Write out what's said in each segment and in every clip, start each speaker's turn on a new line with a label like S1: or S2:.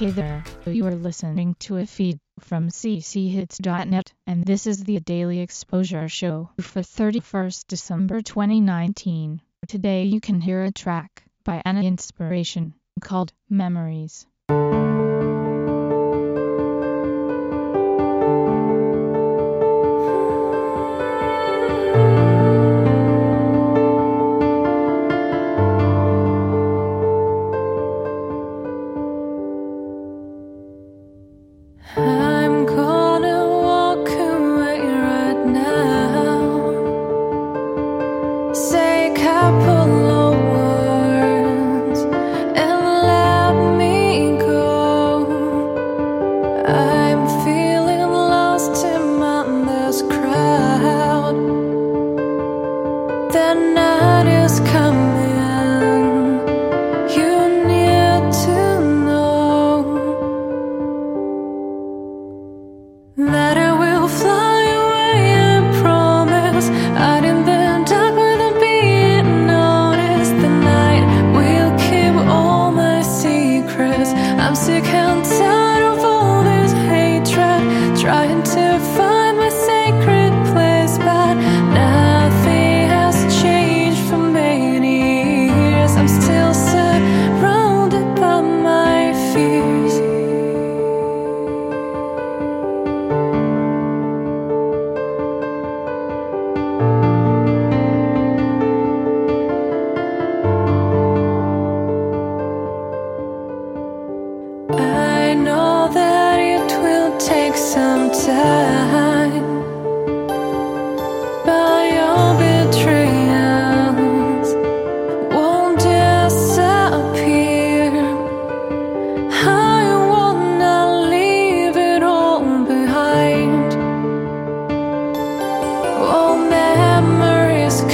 S1: Hey there, you are listening to a feed from cchits.net, and this is the Daily Exposure Show for 31st December 2019. Today you can hear a track by Anna Inspiration called Memories.
S2: I'm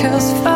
S2: cause finally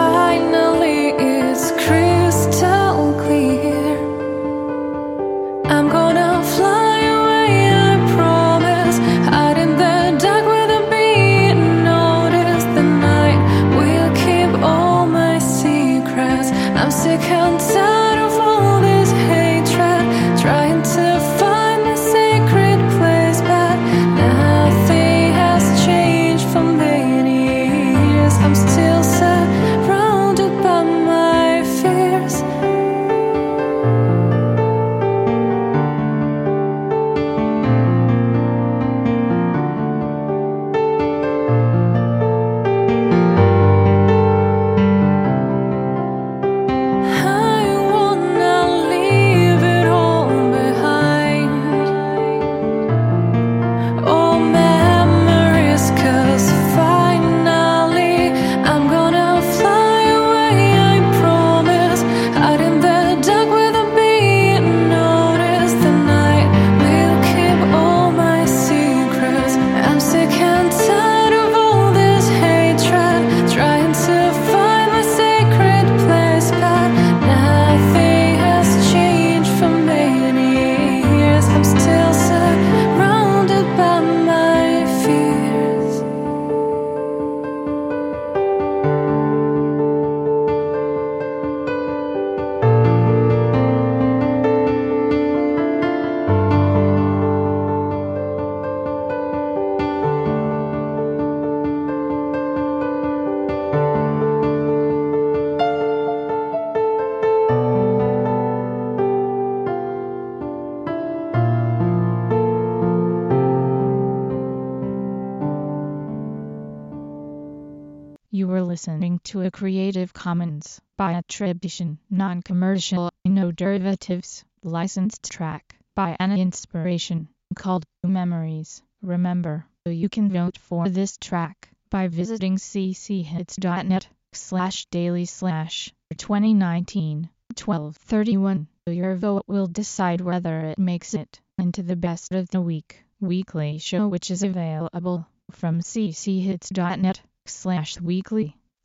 S1: listening to a Creative Commons by attribution, non-commercial, no derivatives, licensed track by Anna Inspiration called Memories. Remember, you can vote for this track by visiting cchits.net slash daily slash 2019 1231. Your vote will decide whether it makes it into the best of the week weekly show which is available from cchits.net slash weekly.